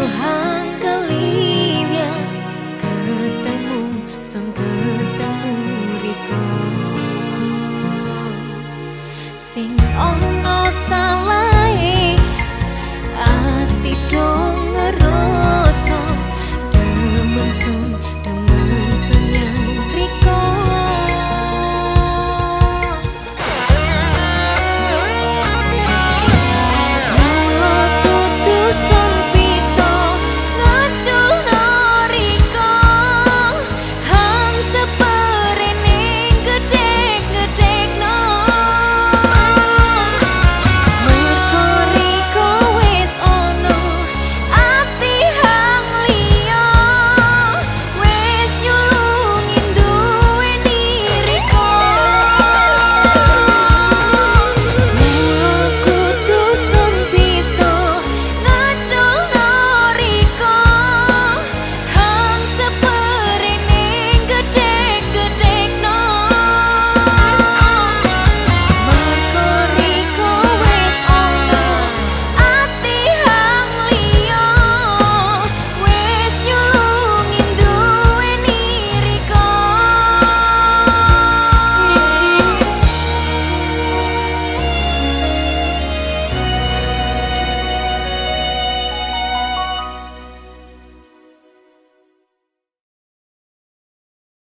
Tuhan hang Ketemu Son ketemu.